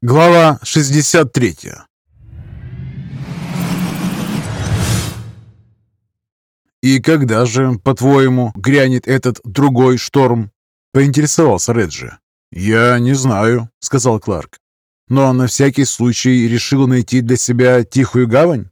Глава 63 «И когда же, по-твоему, грянет этот другой шторм?» — поинтересовался Реджи. «Я не знаю», — сказал Кларк. «Но на всякий случай решил найти для себя тихую гавань?»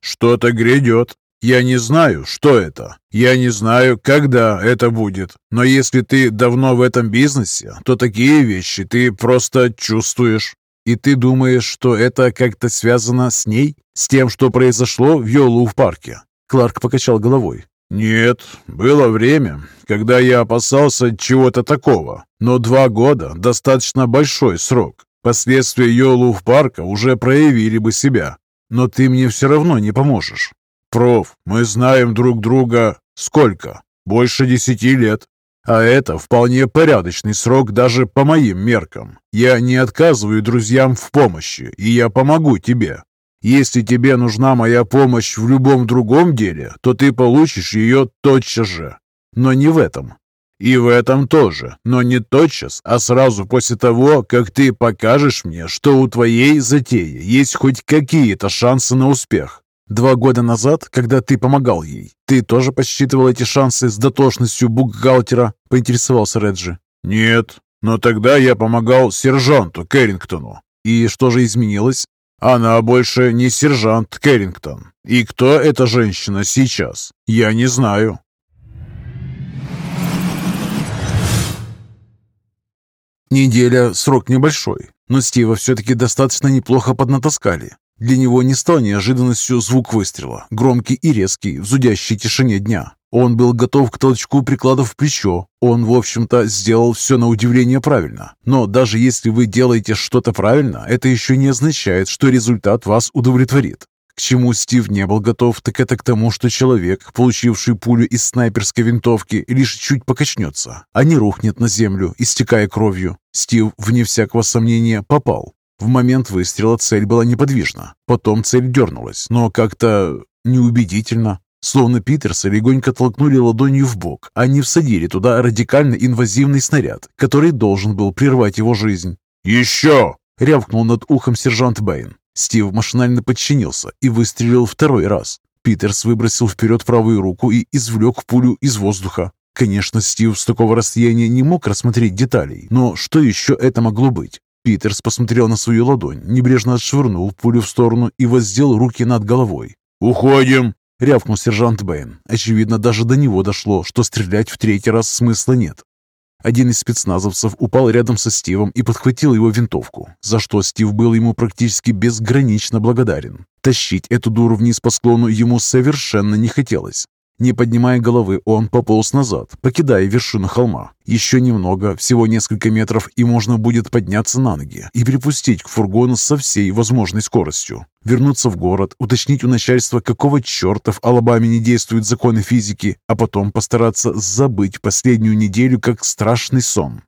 «Что-то грядет. Я не знаю, что это. Я не знаю, когда это будет. Но если ты давно в этом бизнесе, то такие вещи ты просто чувствуешь». «И ты думаешь, что это как-то связано с ней? С тем, что произошло в Йолу в парке?» Кларк покачал головой. «Нет, было время, когда я опасался чего-то такого. Но два года – достаточно большой срок. Последствия Йолу в парка уже проявили бы себя. Но ты мне все равно не поможешь. Проф, мы знаем друг друга сколько? Больше десяти лет. А это вполне порядочный срок даже по моим меркам. Я не отказываю друзьям в помощи, и я помогу тебе. Если тебе нужна моя помощь в любом другом деле, то ты получишь ее тотчас же. Но не в этом. И в этом тоже, но не тотчас, а сразу после того, как ты покажешь мне, что у твоей затеи есть хоть какие-то шансы на успех. Два года назад, когда ты помогал ей, ты тоже посчитывал эти шансы с дотошностью бухгалтера?» – поинтересовался Реджи. «Нет, но тогда я помогал сержанту Кэррингтону. И что же изменилось? Она больше не сержант Кэррингтон. И кто эта женщина сейчас? Я не знаю». Неделя – срок небольшой, но Стива все-таки достаточно неплохо поднатаскали. Для него не стал неожиданностью звук выстрела, громкий и резкий, в зудящей тишине дня. Он был готов к толчку прикладов в плечо. Он, в общем-то, сделал все на удивление правильно. Но даже если вы делаете что-то правильно, это еще не означает, что результат вас удовлетворит. К чему Стив не был готов, так это к тому, что человек, получивший пулю из снайперской винтовки, лишь чуть покачнется, а не рухнет на землю, истекая кровью. Стив, вне всякого сомнения, попал. В момент выстрела цель была неподвижна. Потом цель дернулась, но как-то неубедительно. Словно Питерса легонько толкнули ладонью в бок, а не всадили туда радикально инвазивный снаряд, который должен был прервать его жизнь. «Еще!» — рявкнул над ухом сержант Бэйн. Стив машинально подчинился и выстрелил второй раз. Питерс выбросил вперед правую руку и извлек пулю из воздуха. Конечно, Стив с такого расстояния не мог рассмотреть деталей, но что еще это могло быть? Питерс посмотрел на свою ладонь, небрежно отшвырнул пулю в сторону и воздел руки над головой. «Уходим!» — рявкнул сержант Бэйн. Очевидно, даже до него дошло, что стрелять в третий раз смысла нет. Один из спецназовцев упал рядом со Стивом и подхватил его винтовку, за что Стив был ему практически безгранично благодарен. Тащить эту дуру вниз по склону ему совершенно не хотелось. Не поднимая головы, он пополз назад, покидая вершину холма. Еще немного, всего несколько метров, и можно будет подняться на ноги и припустить к фургону со всей возможной скоростью. Вернуться в город, уточнить у начальства, какого черта в Алабаме не действуют законы физики, а потом постараться забыть последнюю неделю как страшный сон.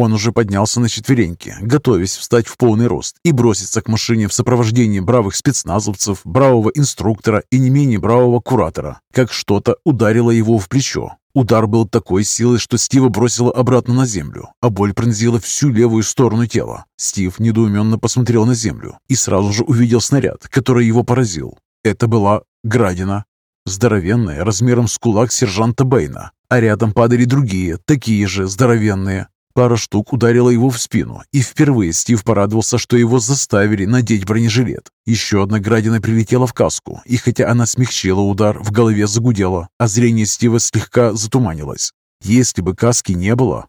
Он уже поднялся на четвереньки, готовясь встать в полный рост и броситься к машине в сопровождении бравых спецназовцев, бравого инструктора и не менее бравого куратора, как что-то ударило его в плечо. Удар был такой силы, что Стива бросило обратно на землю, а боль пронзила всю левую сторону тела. Стив недоуменно посмотрел на землю и сразу же увидел снаряд, который его поразил. Это была градина. Здоровенная, размером с кулак сержанта Бэйна, а рядом падали другие, такие же здоровенные. Пара штук ударила его в спину, и впервые Стив порадовался, что его заставили надеть бронежилет. Еще одна градина прилетела в каску, и хотя она смягчила удар, в голове загудело, а зрение Стива слегка затуманилось. Если бы каски не было...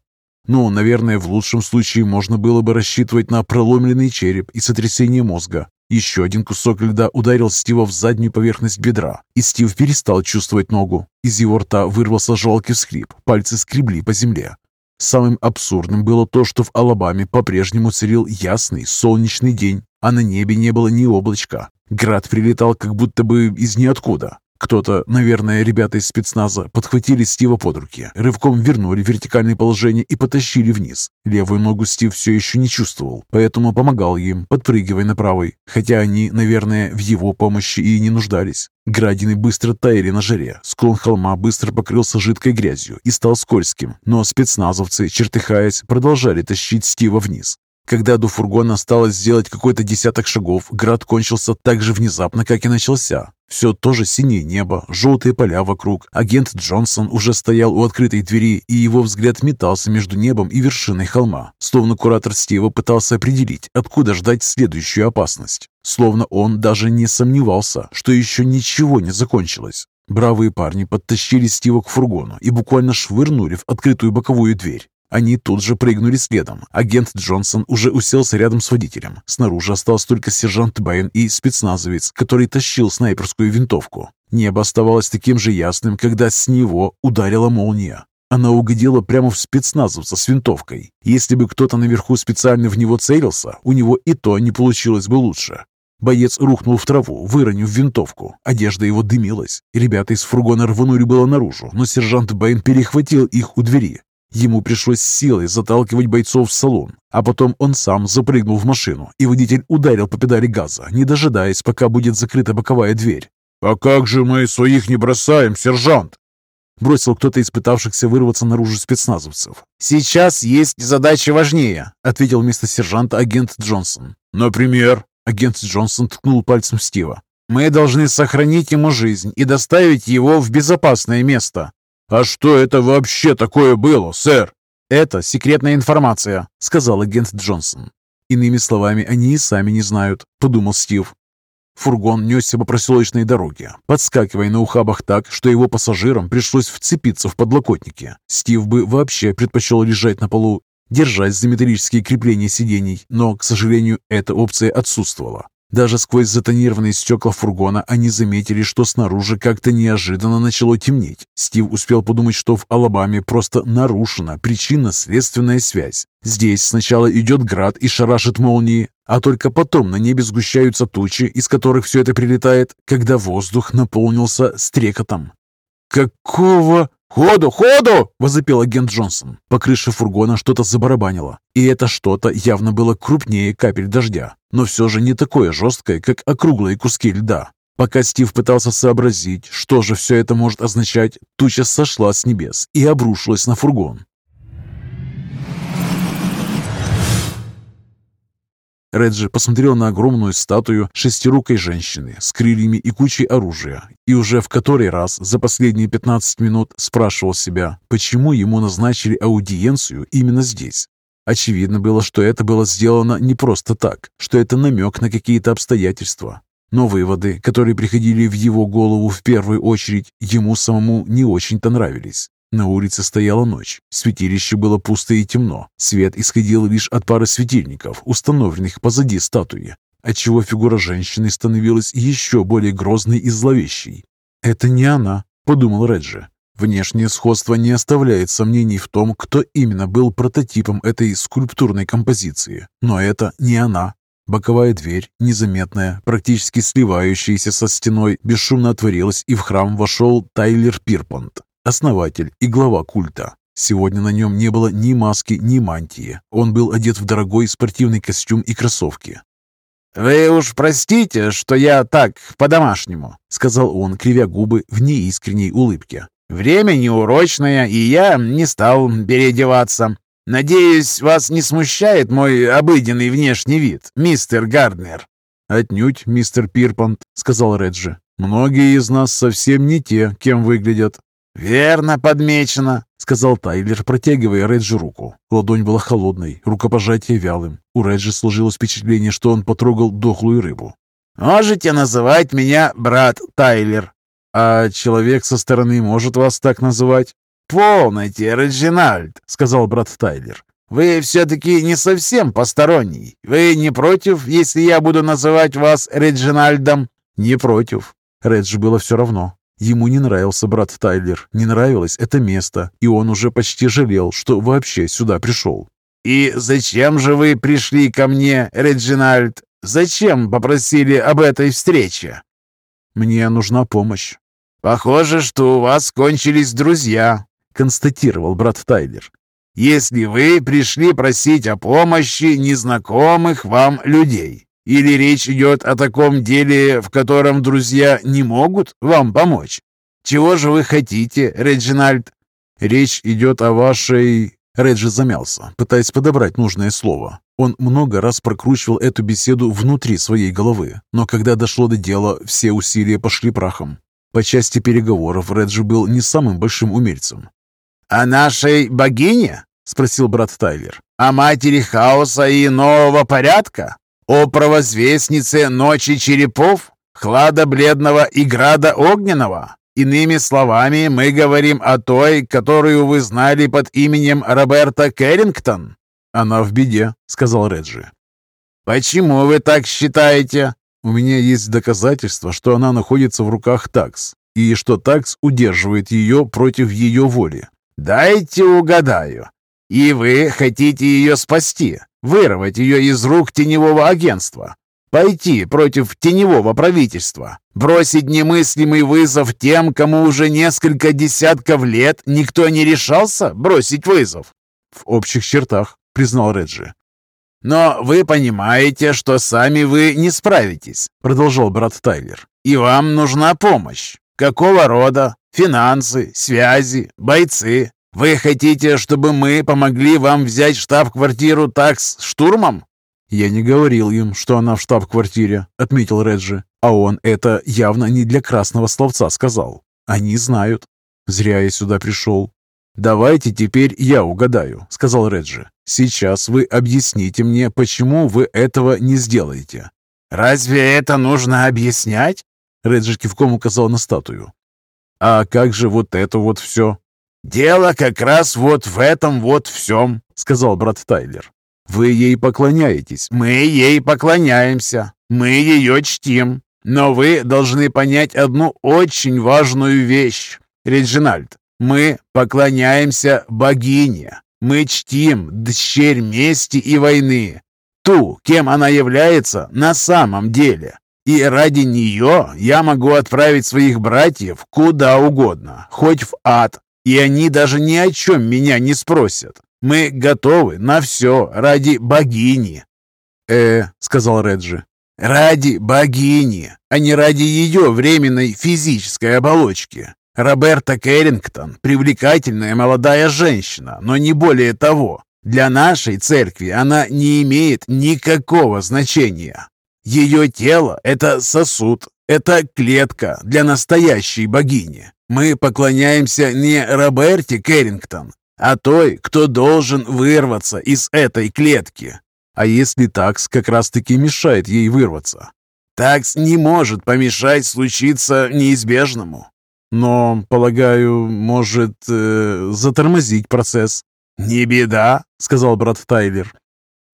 Ну, наверное, в лучшем случае можно было бы рассчитывать на проломленный череп и сотрясение мозга. Еще один кусок льда ударил Стива в заднюю поверхность бедра, и Стив перестал чувствовать ногу. Из его рта вырвался жалкий всхлип, пальцы скребли по земле. Самым абсурдным было то, что в Алабаме по-прежнему царил ясный солнечный день, а на небе не было ни облачка. Град прилетал как будто бы из ниоткуда. Кто-то, наверное, ребята из спецназа, подхватили Стива под руки, рывком вернули в вертикальное положение и потащили вниз. Левую ногу Стив все еще не чувствовал, поэтому помогал им, подпрыгивая на правой, хотя они, наверное, в его помощи и не нуждались. Градины быстро таяли на жаре, склон холма быстро покрылся жидкой грязью и стал скользким, но спецназовцы, чертыхаясь, продолжали тащить Стива вниз. Когда до фургона осталось сделать какой-то десяток шагов, град кончился так же внезапно, как и начался. Все тоже синее небо, желтые поля вокруг. Агент Джонсон уже стоял у открытой двери, и его взгляд метался между небом и вершиной холма, словно куратор Стива пытался определить, откуда ждать следующую опасность. Словно он даже не сомневался, что еще ничего не закончилось. Бравые парни подтащили Стива к фургону и буквально швырнули в открытую боковую дверь. Они тут же прыгнули следом. Агент Джонсон уже уселся рядом с водителем. Снаружи остался только сержант Бэйн и спецназовец, который тащил снайперскую винтовку. Небо оставалось таким же ясным, когда с него ударила молния. Она угодила прямо в спецназовца с винтовкой. Если бы кто-то наверху специально в него целился, у него и то не получилось бы лучше. Боец рухнул в траву, выронив винтовку. Одежда его дымилась. Ребята из фургона рванули было наружу, но сержант Бэйн перехватил их у двери. Ему пришлось силой заталкивать бойцов в салон, а потом он сам запрыгнул в машину, и водитель ударил по педали газа, не дожидаясь, пока будет закрыта боковая дверь. «А как же мы своих не бросаем, сержант?» Бросил кто-то из пытавшихся вырваться наружу спецназовцев. «Сейчас есть задача важнее», — ответил вместо сержанта агент Джонсон. «Например?» — агент Джонсон ткнул пальцем Стива. «Мы должны сохранить ему жизнь и доставить его в безопасное место». «А что это вообще такое было, сэр?» «Это секретная информация», — сказал агент Джонсон. «Иными словами, они и сами не знают», — подумал Стив. Фургон несся по проселочной дороге, подскакивая на ухабах так, что его пассажирам пришлось вцепиться в подлокотники. Стив бы вообще предпочел лежать на полу, держась за металлические крепления сидений, но, к сожалению, эта опция отсутствовала. Даже сквозь затонированные стекла фургона они заметили, что снаружи как-то неожиданно начало темнеть. Стив успел подумать, что в Алабаме просто нарушена причинно-следственная связь. Здесь сначала идет град и шарашит молнии, а только потом на небе сгущаются тучи, из которых все это прилетает, когда воздух наполнился стрекотом. «Какого?» «Ходу, ходу!» – возопил агент Джонсон. По крыше фургона что-то забарабанило. И это что-то явно было крупнее капель дождя, но все же не такое жесткое, как округлые куски льда. Пока Стив пытался сообразить, что же все это может означать, туча сошла с небес и обрушилась на фургон. Реджи посмотрел на огромную статую шестирукой женщины с крыльями и кучей оружия и уже в который раз за последние 15 минут спрашивал себя, почему ему назначили аудиенцию именно здесь. Очевидно было, что это было сделано не просто так, что это намек на какие-то обстоятельства. Но выводы, которые приходили в его голову в первую очередь, ему самому не очень-то нравились. На улице стояла ночь. Святилище было пусто и темно. Свет исходил лишь от пары светильников, установленных позади статуи, отчего фигура женщины становилась еще более грозной и зловещей. «Это не она», — подумал Реджи. Внешнее сходство не оставляет сомнений в том, кто именно был прототипом этой скульптурной композиции. Но это не она. Боковая дверь, незаметная, практически сливающаяся со стеной, бесшумно отворилась, и в храм вошел Тайлер Пирпонт, основатель и глава культа. Сегодня на нем не было ни маски, ни мантии. Он был одет в дорогой спортивный костюм и кроссовки. «Вы уж простите, что я так, по-домашнему», — сказал он, кривя губы в неискренней улыбке. «Время неурочное, и я не стал переодеваться. Надеюсь, вас не смущает мой обыденный внешний вид, мистер Гарднер?» «Отнюдь, мистер Пирпант», — сказал Реджи. «Многие из нас совсем не те, кем выглядят. «Верно подмечено», — сказал Тайлер, протягивая Реджи руку. Ладонь была холодной, рукопожатие вялым. У Реджи сложилось впечатление, что он потрогал дохлую рыбу. «Можете называть меня брат Тайлер». «А человек со стороны может вас так называть?» «Полноте, Реджинальд», — сказал брат Тайлер. «Вы все-таки не совсем посторонний. Вы не против, если я буду называть вас Реджинальдом?» «Не против». Реджи было все равно. Ему не нравился брат Тайлер, не нравилось это место, и он уже почти жалел, что вообще сюда пришел. «И зачем же вы пришли ко мне, Реджинальд? Зачем попросили об этой встрече?» «Мне нужна помощь». «Похоже, что у вас кончились друзья», — констатировал брат Тайлер. «Если вы пришли просить о помощи незнакомых вам людей, или речь идет о таком деле, в котором друзья не могут вам помочь? Чего же вы хотите, Реджинальд?» «Речь идет о вашей... Реджи замялся, пытаясь подобрать нужное слово. Он много раз прокручивал эту беседу внутри своей головы, но когда дошло до дела, все усилия пошли прахом. По части переговоров Реджи был не самым большим умельцем. «О нашей богине?» — спросил брат Тайлер. «О матери хаоса и нового порядка? О провозвестнице ночи черепов? Хлада бледного и града огненного? Иными словами, мы говорим о той, которую вы знали под именем Роберта Кэррингтон?» «Она в беде», — сказал Реджи. «Почему вы так считаете?» У меня есть доказательства, что она находится в руках такс, и что такс удерживает ее против ее воли. Дайте угадаю. И вы хотите ее спасти, вырвать ее из рук теневого агентства, пойти против теневого правительства, бросить немыслимый вызов тем, кому уже несколько десятков лет никто не решался бросить вызов? В общих чертах, признал Реджи. «Но вы понимаете, что сами вы не справитесь», — продолжал брат Тайлер. «И вам нужна помощь. Какого рода? Финансы, связи, бойцы. Вы хотите, чтобы мы помогли вам взять штаб-квартиру такс штурмом?» «Я не говорил им, что она в штаб-квартире», — отметил Реджи. «А он это явно не для красного словца сказал. Они знают. Зря я сюда пришел. «Давайте теперь я угадаю», — сказал Реджи. «Сейчас вы объясните мне, почему вы этого не сделаете». «Разве это нужно объяснять?» Реджи кивком указал на статую. «А как же вот это вот все?» «Дело как раз вот в этом вот всем», — сказал брат Тайлер. «Вы ей поклоняетесь». «Мы ей поклоняемся. Мы ее чтим. Но вы должны понять одну очень важную вещь, Реджинальд. Мы поклоняемся богине. Мы чтим дщерь мести и войны. Ту, кем она является на самом деле. И ради нее я могу отправить своих братьев куда угодно, хоть в ад. И они даже ни о чем меня не спросят. Мы готовы на все ради богини. «Э», — сказал Реджи. «Ради богини, а не ради ее временной физической оболочки. Роберта Кэррингтон – привлекательная молодая женщина, но не более того. Для нашей церкви она не имеет никакого значения. Ее тело – это сосуд, это клетка для настоящей богини. Мы поклоняемся не Роберте Кэррингтон, а той, кто должен вырваться из этой клетки. А если такс как раз-таки мешает ей вырваться? Такс не может помешать случиться неизбежному. Но, полагаю, может э, затормозить процесс. «Не беда», — сказал брат Тайлер.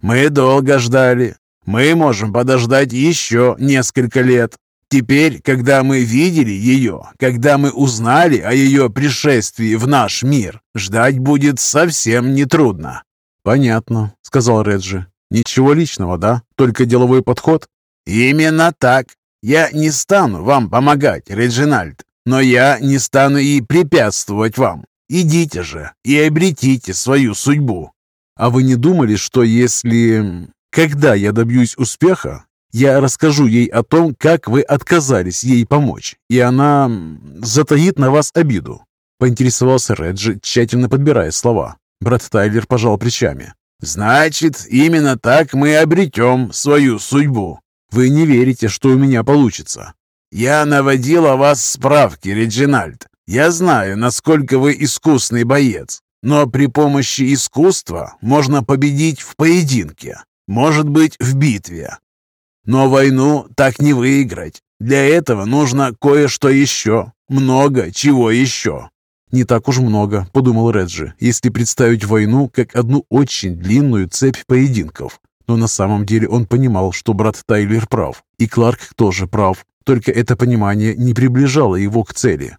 «Мы долго ждали. Мы можем подождать еще несколько лет. Теперь, когда мы видели ее, когда мы узнали о ее пришествии в наш мир, ждать будет совсем нетрудно». «Понятно», — сказал Реджи. «Ничего личного, да? Только деловой подход?» «Именно так. Я не стану вам помогать, Реджинальд. Но я не стану и препятствовать вам. Идите же и обретите свою судьбу. А вы не думали, что если... Когда я добьюсь успеха, я расскажу ей о том, как вы отказались ей помочь, и она затаит на вас обиду?» Поинтересовался Реджи, тщательно подбирая слова. Брат Тайлер пожал плечами. «Значит, именно так мы обретем свою судьбу. Вы не верите, что у меня получится. «Я наводил о вас справки, Реджинальд. Я знаю, насколько вы искусный боец, но при помощи искусства можно победить в поединке, может быть, в битве. Но войну так не выиграть. Для этого нужно кое-что еще, много чего еще». «Не так уж много», — подумал Реджи, если представить войну как одну очень длинную цепь поединков. Но на самом деле он понимал, что брат Тайлер прав, и Кларк тоже прав. Только это понимание не приближало его к цели.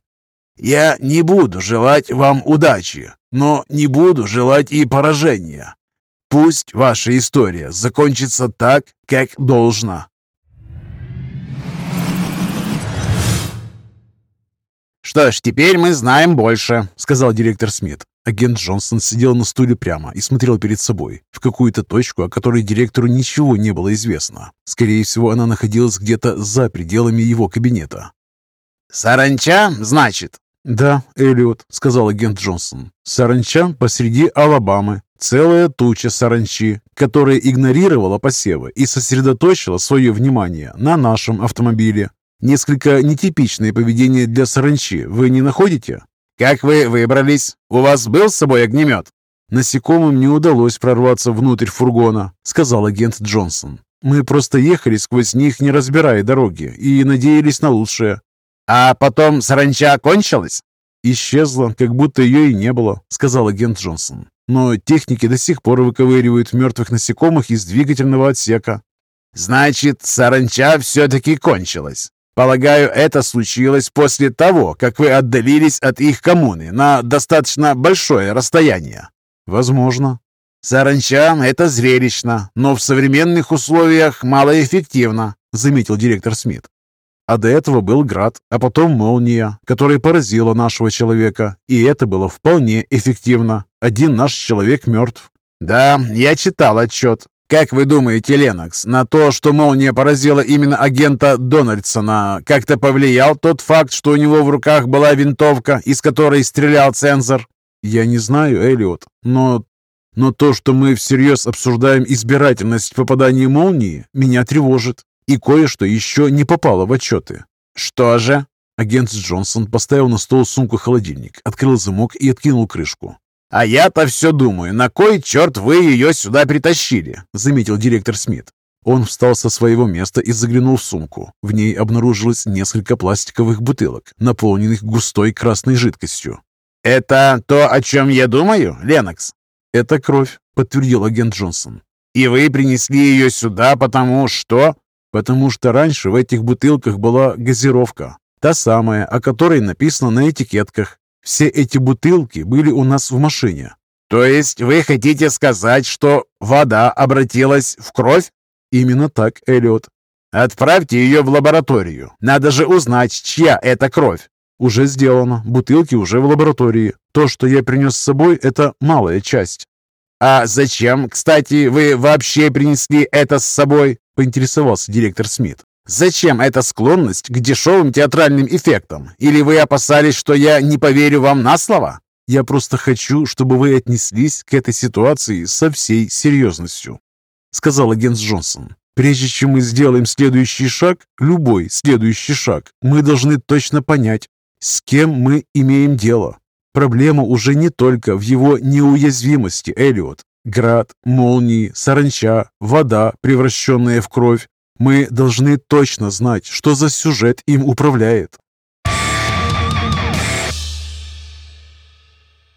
«Я не буду желать вам удачи, но не буду желать и поражения. Пусть ваша история закончится так, как должна». «Что ж, теперь мы знаем больше», — сказал директор Смит. Агент Джонсон сидел на стуле прямо и смотрел перед собой, в какую-то точку, о которой директору ничего не было известно. Скорее всего, она находилась где-то за пределами его кабинета. «Саранча, значит?» «Да, Эллиот», — сказал агент Джонсон. «Саранча посреди Алабамы. Целая туча саранчи, которая игнорировала посевы и сосредоточила свое внимание на нашем автомобиле. Несколько нетипичное поведение для саранчи, вы не находите?» «Как вы выбрались? У вас был с собой огнемет?» «Насекомым не удалось прорваться внутрь фургона», — сказал агент Джонсон. «Мы просто ехали сквозь них, не разбирая дороги, и надеялись на лучшее». «А потом саранча кончилась?» «Исчезла, как будто ее и не было», — сказал агент Джонсон. «Но техники до сих пор выковыривают мертвых насекомых из двигательного отсека». «Значит, саранча все-таки кончилась. Полагаю, это случилось после того, как вы отдалились от их коммуны на достаточно большое расстояние». «Возможно». «Саранча — это зрелищно, но в современных условиях малоэффективно», — заметил директор Смит. А до этого был град, а потом молния, которая поразила нашего человека. И это было вполне эффективно. Один наш человек мертв. Да, я читал отчет. Как вы думаете, Ленокс, на то, что молния поразила именно агента Дональдсона, как-то повлиял тот факт, что у него в руках была винтовка, из которой стрелял цензор? Я не знаю, Эллиот, но... Но то, что мы всерьез обсуждаем избирательность попадания молнии, меня тревожит. И кое-что еще не попало в отчеты. Что же? Агент Джонсон поставил на стол сумку-холодильник, открыл замок и откинул крышку. «А я-то все думаю, на кой черт вы ее сюда притащили?» — заметил директор Смит. Он встал со своего места и заглянул в сумку. В ней обнаружилось несколько пластиковых бутылок, наполненных густой красной жидкостью. «Это то, о чем я думаю, Ленокс?» «Это кровь», — подтвердил агент Джонсон. «И вы принесли ее сюда, потому что...» Потому что раньше в этих бутылках была газировка, та самая, о которой написано на этикетках. Все эти бутылки были у нас в машине. То есть вы хотите сказать, что вода обратилась в кровь? Именно так, Эллиот. Отправьте ее в лабораторию. Надо же узнать, чья это кровь. Уже сделано. Бутылки уже в лаборатории. То, что я принес с собой, это малая часть. А зачем, кстати, вы вообще принесли это с собой? Поинтересовался директор Смит. «Зачем эта склонность к дешевым театральным эффектам? Или вы опасались, что я не поверю вам на слово?» «Я просто хочу, чтобы вы отнеслись к этой ситуации со всей серьезностью», сказал агент Джонсон. «Прежде чем мы сделаем следующий шаг, любой следующий шаг, мы должны точно понять, с кем мы имеем дело. Проблема уже не только в его неуязвимости, Эллиот. Град, молнии, саранча, вода, превращенная в кровь. Мы должны точно знать, что за сюжет им управляет.